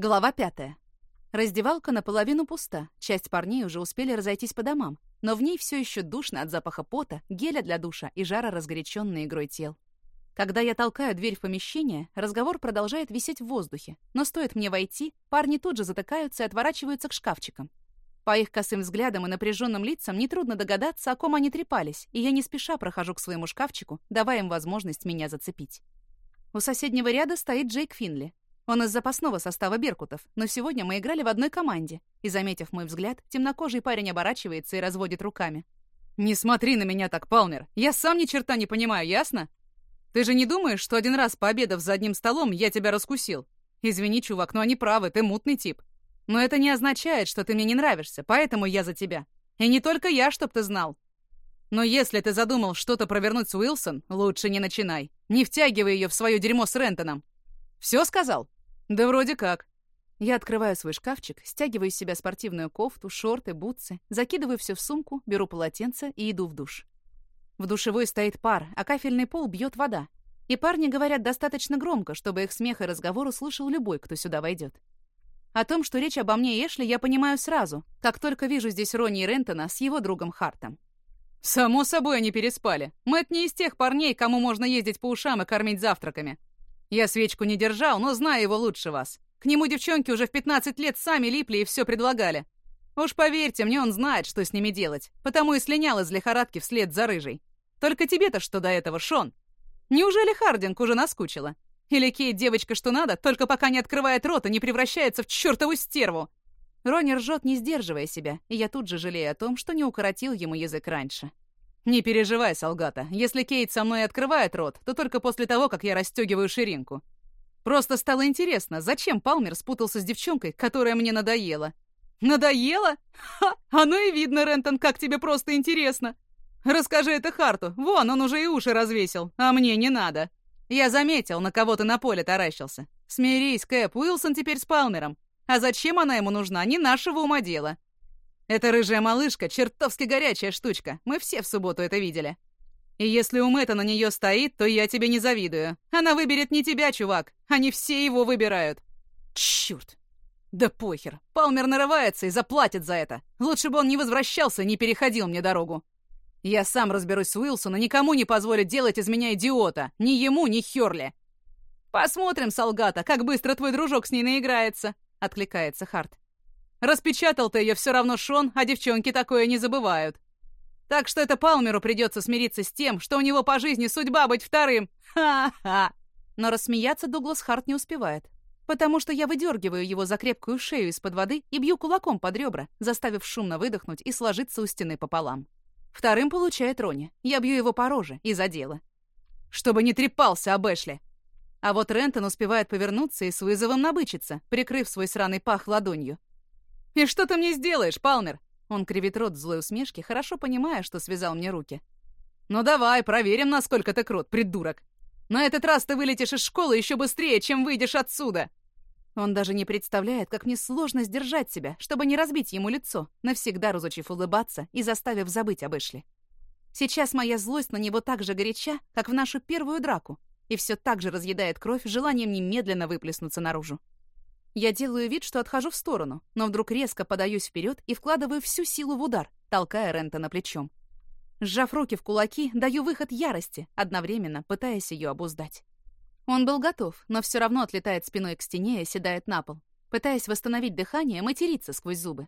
Глава пятая. Раздевалка наполовину пуста, часть парней уже успели разойтись по домам, но в ней все еще душно от запаха пота, геля для душа и жара разгоряченной игрой тел. Когда я толкаю дверь в помещение, разговор продолжает висеть в воздухе, но стоит мне войти, парни тут же затыкаются и отворачиваются к шкафчикам. По их косым взглядам и напряженным лицам нетрудно догадаться, о ком они трепались, и я не спеша прохожу к своему шкафчику, давая им возможность меня зацепить. У соседнего ряда стоит Джейк Финли, он из запасного состава «Беркутов», но сегодня мы играли в одной команде. И, заметив мой взгляд, темнокожий парень оборачивается и разводит руками. «Не смотри на меня так, Палмер. Я сам ни черта не понимаю, ясно? Ты же не думаешь, что один раз пообедав за одним столом, я тебя раскусил? Извини, чувак, но они правы, ты мутный тип. Но это не означает, что ты мне не нравишься, поэтому я за тебя. И не только я, чтоб ты знал. Но если ты задумал что-то провернуть с Уилсон, лучше не начинай. Не втягивай ее в свое дерьмо с Рентоном. Все сказал?» «Да вроде как». Я открываю свой шкафчик, стягиваю из себя спортивную кофту, шорты, бутсы, закидываю все в сумку, беру полотенце и иду в душ. В душевой стоит пар, а кафельный пол бьет вода. И парни говорят достаточно громко, чтобы их смех и разговор услышал любой, кто сюда войдет. О том, что речь обо мне и Эшли, я понимаю сразу, как только вижу здесь Ронни Рентона с его другом Хартом. «Само собой они переспали. Мэтт не из тех парней, кому можно ездить по ушам и кормить завтраками. Я свечку не держал, но знаю его лучше вас. К нему девчонки уже в 15 лет сами липли и все предлагали. Уж поверьте мне, он знает, что с ними делать, потому и слинял из лихорадки вслед за рыжей. Только тебе-то что до этого, Шон? Неужели Хардинг уже наскучила? Или Кейт девочка что надо, только пока не открывает рот и не превращается в чертову стерву? Ронни ржет, не сдерживая себя, и я тут же жалею о том, что не укоротил ему язык раньше. «Не переживай, Солгата. Если Кейт со мной открывает рот, то только после того, как я расстегиваю ширинку. Просто стало интересно, зачем Палмер спутался с девчонкой, которая мне надоела?» «Надоело? Ха! Оно и видно, Рентон, как тебе просто интересно. Расскажи это Харту. Вон, он уже и уши развесил, а мне не надо. Я заметил, на кого ты на поле таращился. Смирись, Кэп, Уилсон теперь с Палмером. А зачем она ему нужна, не нашего ума дело. Эта рыжая малышка — чертовски горячая штучка. Мы все в субботу это видели. И если у Мэтта на нее стоит, то я тебе не завидую. Она выберет не тебя, чувак. Они все его выбирают. Черт. Да похер. Палмер нарывается и заплатит за это. Лучше бы он не возвращался, не переходил мне дорогу. Я сам разберусь с Уилсоном, никому не позволю делать из меня идиота. Ни ему, ни Хёрли. Посмотрим, Солгата, как быстро твой дружок с ней наиграется, откликается Харт. Распечатал ты ее все равно Шон, а девчонки такое не забывают. Так что это Палмеру придется смириться с тем, что у него по жизни судьба быть вторым. Ха-ха!» Но рассмеяться Дуглас Харт не успевает, потому что я выдергиваю его за крепкую шею из-под воды и бью кулаком под ребра, заставив шумно выдохнуть и сложиться у стены пополам. Вторым получает Рони. Я бью его по роже и за дело. Чтобы не трепался об Эшли. А вот Рентон успевает повернуться и с вызовом набычиться, прикрыв свой сраный пах ладонью. «И что ты мне сделаешь, Палмер?» Он кривит рот в злой усмешке, хорошо понимая, что связал мне руки. «Ну давай, проверим, насколько ты крут, придурок. На этот раз ты вылетишь из школы еще быстрее, чем выйдешь отсюда!» Он даже не представляет, как мне сложно сдержать себя, чтобы не разбить ему лицо, навсегда разучив улыбаться и заставив забыть об Эшли. Сейчас моя злость на него так же горяча, как в нашу первую драку, и все так же разъедает кровь желанием немедленно выплеснуться наружу. Я делаю вид, что отхожу в сторону, но вдруг резко подаюсь вперед и вкладываю всю силу в удар, толкая Рентона плечом. Сжав руки в кулаки, даю выход ярости, одновременно пытаясь ее обуздать. Он был готов, но все равно отлетает спиной к стене и седает на пол, пытаясь восстановить дыхание, материться сквозь зубы.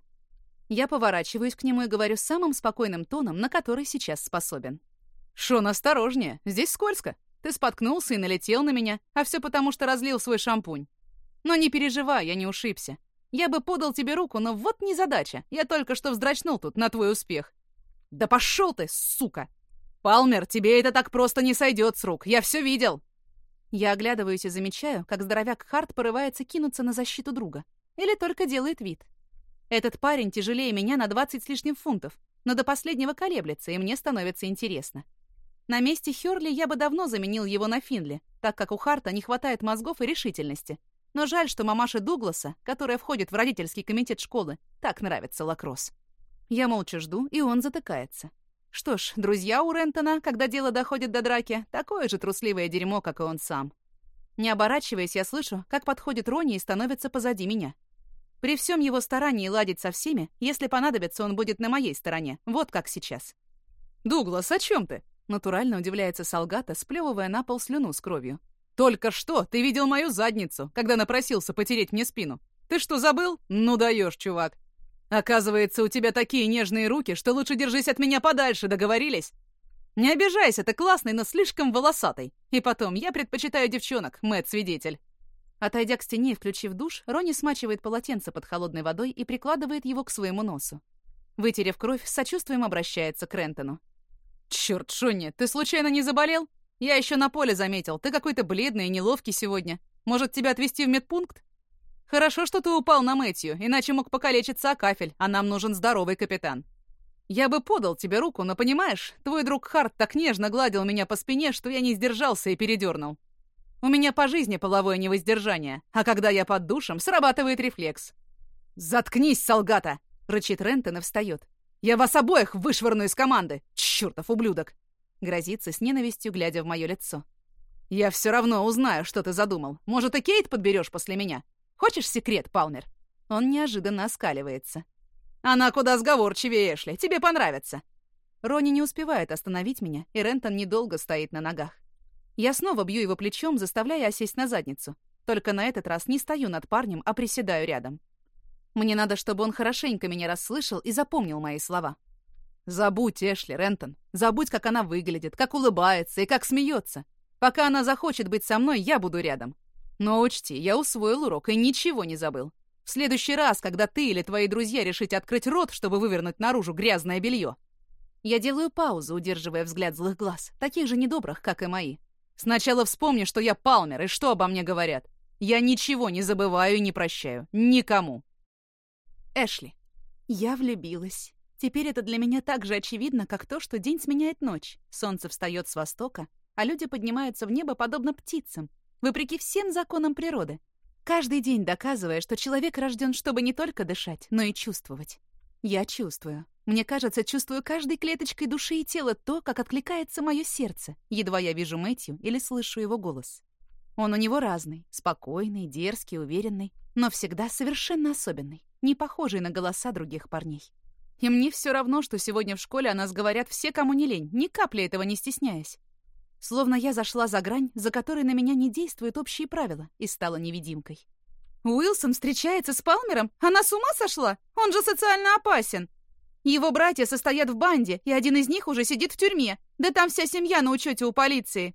Я поворачиваюсь к нему и говорю самым спокойным тоном, на который сейчас способен. «Шон, осторожнее, здесь скользко. Ты споткнулся и налетел на меня, а все потому, что разлил свой шампунь. Но не переживай, я не ушибся. Я бы подал тебе руку, но вот незадача. Я только что вздрачнул тут на твой успех. Да пошел ты, сука! Палмер, тебе это так просто не сойдет с рук. Я все видел. Я оглядываюсь и замечаю, как здоровяк Харт порывается кинуться на защиту друга. Или только делает вид. Этот парень тяжелее меня на 20 с лишним фунтов, но до последнего колеблется, и мне становится интересно. На месте Хёрли я бы давно заменил его на Финли, так как у Харта не хватает мозгов и решительности, но жаль, что мамаше Дугласа, которая входит в родительский комитет школы, так нравится лакросс. Я молча жду, и он затыкается. Что ж, друзья у Рентона, когда дело доходит до драки, такое же трусливое дерьмо, как и он сам. Не оборачиваясь, я слышу, как подходит Рони и становится позади меня. При всем его старании ладить со всеми, если понадобится, он будет на моей стороне. Вот как сейчас. «Дуглас, о чем ты?» Натурально удивляется Салгата, сплевывая на пол слюну с кровью. «Только что ты видел мою задницу, когда напросился потереть мне спину. Ты что, забыл? Ну даешь, чувак. Оказывается, у тебя такие нежные руки, что лучше держись от меня подальше, договорились? Не обижайся, ты классный, но слишком волосатый. И потом, я предпочитаю девчонок, Мэтт-свидетель». Отойдя к стене и включив душ, Рони смачивает полотенце под холодной водой и прикладывает его к своему носу. Вытерев кровь, с сочувствием обращается к Рентону. «Чёрт, Шонни, ты случайно не заболел? Я еще на поле заметил. Ты какой-то бледный и неловкий сегодня. Может, тебя отвезти в медпункт? Хорошо, что ты упал на Мэтью, иначе мог покалечиться о кафель, а нам нужен здоровый капитан. Я бы подал тебе руку, но понимаешь, твой друг Харт так нежно гладил меня по спине, что я не сдержался и передернул. У меня по жизни половое невоздержание, а когда я под душем, срабатывает рефлекс. «Заткнись, солгата!» — рычит Рентон и встает. «Я вас обоих вышвырну из команды! Чертов ублюдок!» Грозится с ненавистью, глядя в мое лицо. «Я все равно узнаю, что ты задумал. Может, и Кейт подберешь после меня? Хочешь секрет, Палмер?» Он неожиданно оскаливается. «Она куда сговорчивее, Эшли. Тебе понравится». Рони не успевает остановить меня, и Рентон недолго стоит на ногах. Я снова бью его плечом, заставляя осесть на задницу. Только на этот раз не стою над парнем, а приседаю рядом. Мне надо, чтобы он хорошенько меня расслышал и запомнил мои слова. Забудь, Эшли, Рентон. Забудь, как она выглядит, как улыбается и как смеется. Пока она захочет быть со мной, я буду рядом. Но учти, я усвоил урок и ничего не забыл. В следующий раз, когда ты или твои друзья решите открыть рот, чтобы вывернуть наружу грязное белье. Я делаю паузу, удерживая взгляд злых глаз, таких же недобрых, как и мои. Сначала вспомни, что я Палмер, и что обо мне говорят. Я ничего не забываю и не прощаю. Никому. Эшли. Я влюбилась. Теперь это для меня так же очевидно, как то, что день сменяет ночь. Солнце встает с востока, а люди поднимаются в небо подобно птицам, вопреки всем законам природы. Каждый день доказывая, что человек рожден, чтобы не только дышать, но и чувствовать. Я чувствую. Мне кажется, чувствую каждой клеточкой души и тела то, как откликается мое сердце, едва я вижу Мэтью или слышу его голос. Он у него разный, спокойный, дерзкий, уверенный, но всегда совершенно особенный, не похожий на голоса других парней. И мне все равно, что сегодня в школе о нас говорят все, кому не лень, ни капли этого не стесняясь. Словно я зашла за грань, за которой на меня не действуют общие правила, и стала невидимкой. Уилсон встречается с Палмером? Она с ума сошла? Он же социально опасен. Его братья состоят в банде, и один из них уже сидит в тюрьме. Да там вся семья на учете у полиции.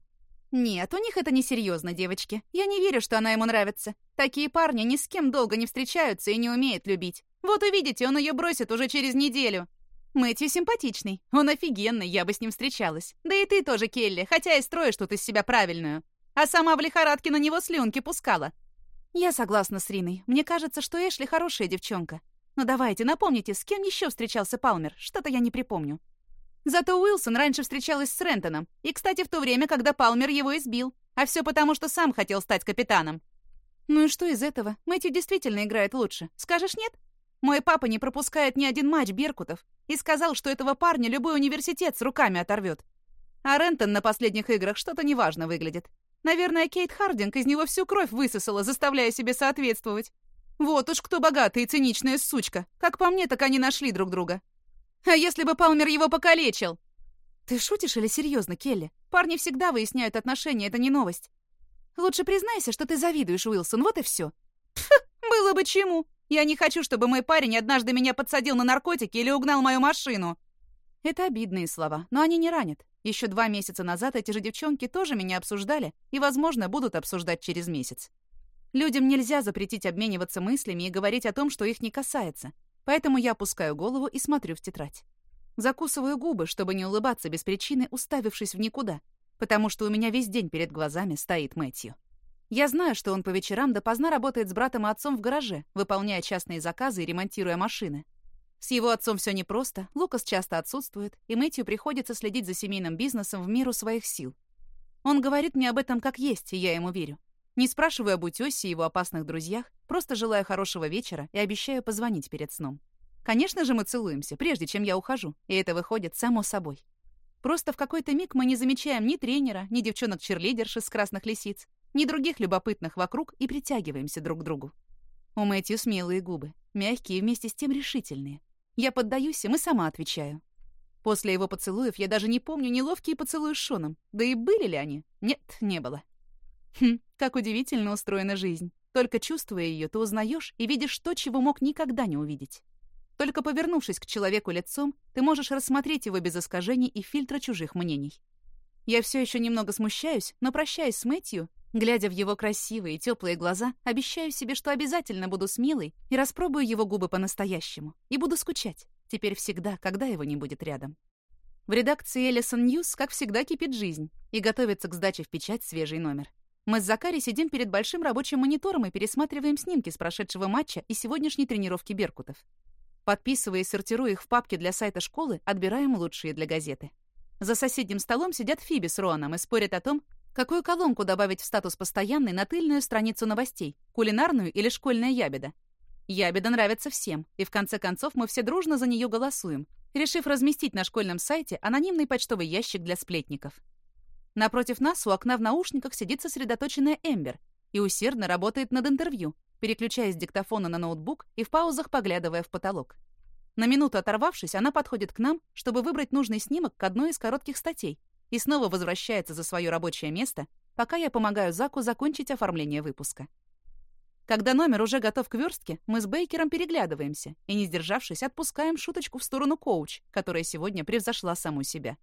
Нет, у них это несерьезно, девочки. Я не верю, что она ему нравится. Такие парни ни с кем долго не встречаются и не умеют любить. Вот увидите, он ее бросит уже через неделю. Мэтью симпатичный. Он офигенный, я бы с ним встречалась. Да и ты тоже, Келли, хотя и строишь тут из себя правильную. А сама в лихорадке на него слюнки пускала. Я согласна с Риной. Мне кажется, что Эшли хорошая девчонка. Но давайте, напомните, с кем еще встречался Палмер? Что-то я не припомню. Зато Уилсон раньше встречалась с Рентоном. И, кстати, в то время, когда Палмер его избил. А все потому, что сам хотел стать капитаном. Ну и что из этого? Мэтью действительно играет лучше. Скажешь нет? Мой папа не пропускает ни один матч Беркутов и сказал, что этого парня любой университет с руками оторвет. А Рентон на последних играх что-то неважно выглядит. Наверное, Кейт Хардинг из него всю кровь высосала, заставляя себе соответствовать. Вот уж кто богатая и циничная сучка. Как по мне, так они нашли друг друга. А если бы Палмер его покалечил? Ты шутишь или серьезно, Келли? Парни всегда выясняют отношения, это не новость. Лучше признайся, что ты завидуешь, Уилсон, вот и все. Пф, было бы чему. Я не хочу, чтобы мой парень однажды меня подсадил на наркотики или угнал мою машину. Это обидные слова, но они не ранят. Еще два месяца назад эти же девчонки тоже меня обсуждали и, возможно, будут обсуждать через месяц. Людям нельзя запретить обмениваться мыслями и говорить о том, что их не касается. Поэтому я опускаю голову и смотрю в тетрадь. Закусываю губы, чтобы не улыбаться без причины, уставившись в никуда, потому что у меня весь день перед глазами стоит Мэтью. Я знаю, что он по вечерам допоздна работает с братом и отцом в гараже, выполняя частные заказы и ремонтируя машины. С его отцом все непросто, Лукас часто отсутствует, и Мэтью приходится следить за семейным бизнесом в меру своих сил. Он говорит мне об этом как есть, и я ему верю. Не спрашиваю об утёсе и его опасных друзьях, просто желаю хорошего вечера и обещаю позвонить перед сном. Конечно же, мы целуемся, прежде чем я ухожу, и это выходит само собой. Просто в какой-то миг мы не замечаем ни тренера, ни девчонок-черлидерши с красных лисиц, ни других любопытных вокруг и притягиваемся друг к другу. У Мэтью смелые губы, мягкие и вместе с тем решительные. Я поддаюсь им и сама отвечаю. После его поцелуев я даже не помню неловкие поцелуи с Шоном. Да и были ли они? Нет, не было. Хм, как удивительно устроена жизнь. Только чувствуя ее, ты узнаешь и видишь то, чего мог никогда не увидеть. Только повернувшись к человеку лицом, ты можешь рассмотреть его без искажений и фильтра чужих мнений. Я все еще немного смущаюсь, но прощаясь с Мэтью, глядя в его красивые теплые глаза, обещаю себе, что обязательно буду смелой и распробую его губы по-настоящему. И буду скучать. Теперь всегда, когда его не будет рядом. В редакции Эллисон Ньюс, как всегда, кипит жизнь и готовится к сдаче в печать свежий номер. Мы с Закари сидим перед большим рабочим монитором и пересматриваем снимки с прошедшего матча и сегодняшней тренировки Беркутов. Подписывая и сортируя их в папке для сайта школы, отбираем лучшие для газеты. За соседним столом сидят Фиби с Роаном и спорят о том, какую колонку добавить в статус постоянный на тыльную страницу новостей, кулинарную или школьная ябеда. Ябеда нравится всем, и в конце концов мы все дружно за нее голосуем, решив разместить на школьном сайте анонимный почтовый ящик для сплетников. Напротив нас у окна в наушниках сидит сосредоточенная Эмбер и усердно работает над интервью, переключаясь с диктофона на ноутбук и в паузах поглядывая в потолок. На минуту оторвавшись, она подходит к нам, чтобы выбрать нужный снимок к одной из коротких статей, и снова возвращается за свое рабочее место, пока я помогаю Заку закончить оформление выпуска. Когда номер уже готов к верстке, мы с Бейкером переглядываемся и, не сдержавшись, отпускаем шуточку в сторону коуч, которая сегодня превзошла саму себя.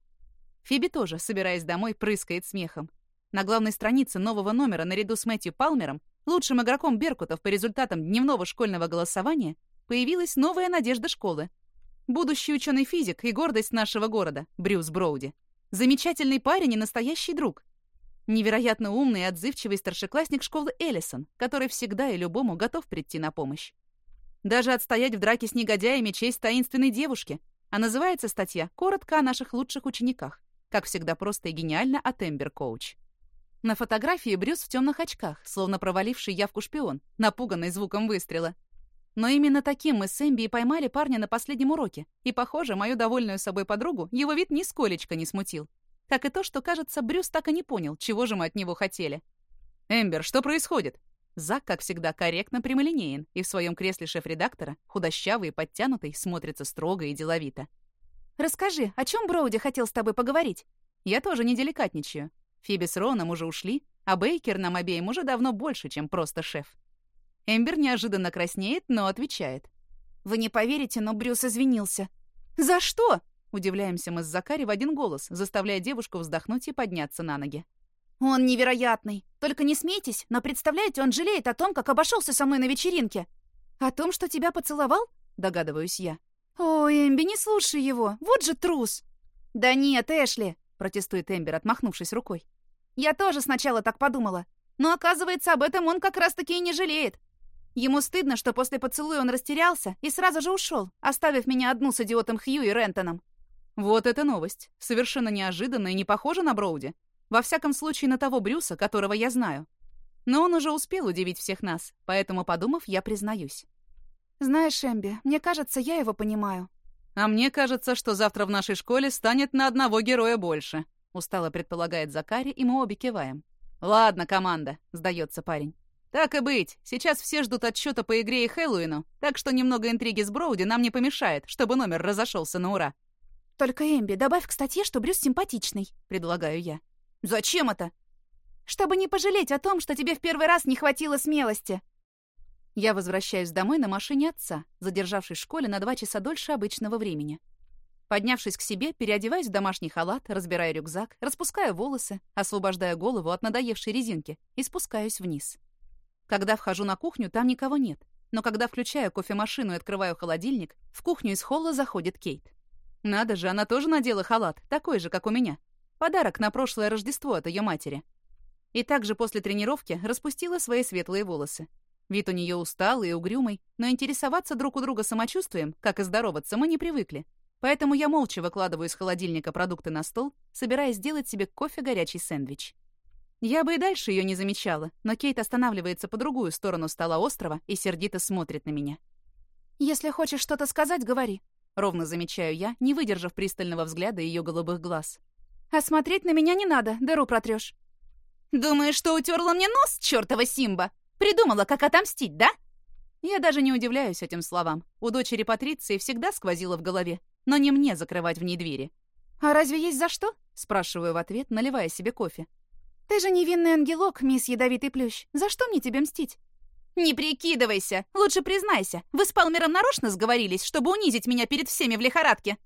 Фиби тоже, собираясь домой, прыскает смехом. На главной странице нового номера наряду с Мэтью Палмером, лучшим игроком Беркутов по результатам дневного школьного голосования, появилась новая надежда школы. Будущий ученый-физик и гордость нашего города, Брюс Броуди. Замечательный парень и настоящий друг. Невероятно умный и отзывчивый старшеклассник школы Эллисон, который всегда и любому готов прийти на помощь. Даже отстоять в драке с негодяями честь таинственной девушки. А называется статья коротко о наших лучших учениках. Как всегда просто и гениально от Эмбер Коуч. На фотографии Брюс в темных очках, словно проваливший явку шпион, напуганный звуком выстрела. Но именно таким мы с Эмби и поймали парня на последнем уроке, и, похоже, мою довольную собой подругу его вид нисколечко не смутил. Как и то, что, кажется, Брюс так и не понял, чего же мы от него хотели. «Эмбер, что происходит?» Зак, как всегда, корректно прямолинеен, и в своем кресле шеф-редактора, худощавый и подтянутый, смотрится строго и деловито. «Расскажи, о чем Броуди хотел с тобой поговорить?» «Я тоже не деликатничаю. Фиби с Роном уже ушли, а Бейкер нам обеим уже давно больше, чем просто шеф. Эмбер неожиданно краснеет, но отвечает. «Вы не поверите, но Брюс извинился». «За что?» Удивляемся мы с Закари в один голос, заставляя девушку вздохнуть и подняться на ноги. «Он невероятный. Только не смейтесь, но представляете, он жалеет о том, как обошелся со мной на вечеринке». «О том, что тебя поцеловал?» Догадываюсь я. «Ой, Эмби, не слушай его. Вот же трус!» «Да нет, Эшли!» Протестует Эмбер, отмахнувшись рукой. «Я тоже сначала так подумала. Но оказывается, об этом он как раз-таки и не жалеет. Ему стыдно, что после поцелуя он растерялся и сразу же ушел, оставив меня одну с идиотом Хью и Рентоном. Вот это новость. Совершенно неожиданно и не похожа на Броуди. Во всяком случае, на того Брюса, которого я знаю. Но он уже успел удивить всех нас, поэтому, подумав, я признаюсь. «Знаешь, Эмби, мне кажется, я его понимаю». «А мне кажется, что завтра в нашей школе станет на одного героя больше», устало предполагает Закари, и мы обе киваем. «Ладно, команда», — сдается парень. «Так и быть. Сейчас все ждут отчета по игре и Хэллоуину, так что немного интриги с Броуди нам не помешает, чтобы номер разошелся на ура». «Только, Эмби, добавь к статье, что Брюс симпатичный», — предлагаю я. «Зачем это?» «Чтобы не пожалеть о том, что тебе в первый раз не хватило смелости». Я возвращаюсь домой на машине отца, задержавшись в школе на два часа дольше обычного времени. Поднявшись к себе, переодеваюсь в домашний халат, разбираю рюкзак, распускаю волосы, освобождаю голову от надоевшей резинки и спускаюсь вниз. Когда вхожу на кухню, там никого нет. Но когда включаю кофемашину и открываю холодильник, в кухню из холла заходит Кейт. Надо же, она тоже надела халат, такой же, как у меня. Подарок на прошлое Рождество от ее матери. И также после тренировки распустила свои светлые волосы. Вид у нее усталый и угрюмый, но интересоваться друг у друга самочувствием, как и здороваться, мы не привыкли. Поэтому я молча выкладываю из холодильника продукты на стол, собираясь сделать себе кофе горячий сэндвич. Я бы и дальше ее не замечала, но Кейт останавливается по другую сторону стола острова и сердито смотрит на меня. «Если хочешь что-то сказать, говори», — ровно замечаю я, не выдержав пристального взгляда ее голубых глаз. «А смотреть на меня не надо, дыру протрешь». Думаешь, что утерла мне нос, чертова Симба? Придумала, как отомстить, да?» Я даже не удивляюсь этим словам. У дочери Патриции всегда сквозило в голове. Но не мне закрывать в ней двери. «А разве есть за что?» — спрашиваю в ответ, наливая себе кофе. «Ты же невинный ангелок, мисс Ядовитый Плющ. За что мне тебе мстить?» «Не прикидывайся! Лучше признайся. Вы с Палмером нарочно сговорились, чтобы унизить меня перед всеми в лихорадке?»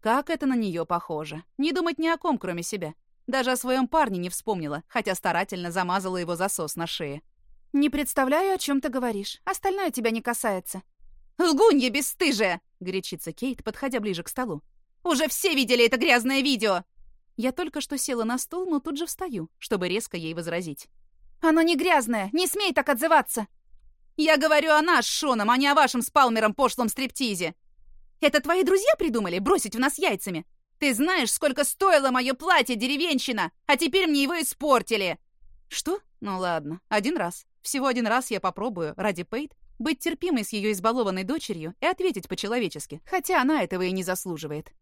Как это на нее похоже. Не думать ни о ком, кроме себя. Даже о своем парне не вспомнила, хотя старательно замазала его засос на шее. «Не представляю, о чем ты говоришь. Остальное тебя не касается». «Лгунья бесстыжая!» — горячится Кейт, подходя ближе к столу. «Уже все видели это грязное видео!» Я только что села на стул, но тут же встаю, чтобы резко ей возразить. «Оно не грязное! Не смей так отзываться!» «Я говорю о нас с Шоном, а не о вашем с Палмером пошлом стриптизе!» «Это твои друзья придумали бросить в нас яйцами? Ты знаешь, сколько стоило мое платье, деревенщина, а теперь мне его испортили!» «Что? Ну ладно, один раз. Всего один раз я попробую, ради Пейт, быть терпимой с ее избалованной дочерью и ответить по-человечески, хотя она этого и не заслуживает.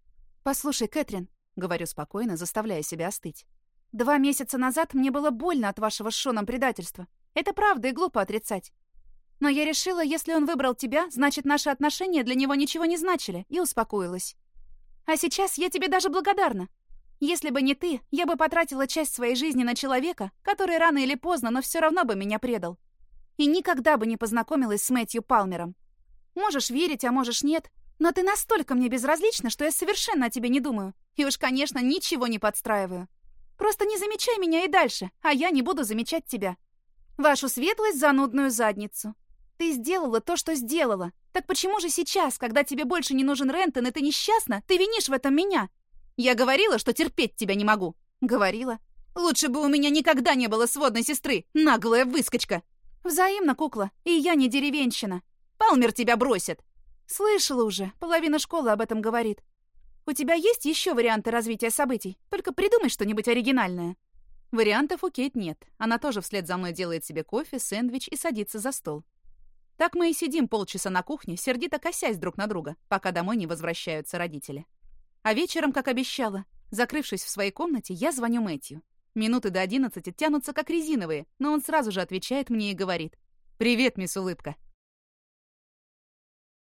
«Послушай, Кэтрин», — говорю спокойно, заставляя себя остыть. «Два месяца назад мне было больно от вашего с Шоном предательства. Это правда и глупо отрицать. Но я решила, если он выбрал тебя, значит, наши отношения для него ничего не значили, и успокоилась. А сейчас я тебе даже благодарна. Если бы не ты, я бы потратила часть своей жизни на человека, который рано или поздно, но все равно бы меня предал. И никогда бы не познакомилась с Мэтью Палмером. Можешь верить, а можешь нет, но ты настолько мне безразлична, что я совершенно о тебе не думаю. И уж, конечно, ничего не подстраиваю. Просто не замечай меня и дальше, а я не буду замечать тебя. Вашу светлость занудную задницу. Ты сделала то, что сделала. Так почему же сейчас, когда тебе больше не нужен Рентон, и ты несчастна, ты винишь в этом меня? Я говорила, что терпеть тебя не могу. Говорила. Лучше бы у меня никогда не было сводной сестры, наглая выскочка. Взаимно, кукла, и я не деревенщина. Палмер тебя бросит. Слышала уже, половина школы об этом говорит. У тебя есть еще варианты развития событий? Только придумай что-нибудь оригинальное. Вариантов у Кейт нет. Она тоже вслед за мной делает себе кофе, сэндвич и садится за стол. Так мы и сидим полчаса на кухне, сердито косясь друг на друга, пока домой не возвращаются родители. А вечером, как обещала, закрывшись в своей комнате, я звоню Мэтью. Минуты до одиннадцати тянутся как резиновые, но он сразу же отвечает мне и говорит. «Привет, мисс Улыбка.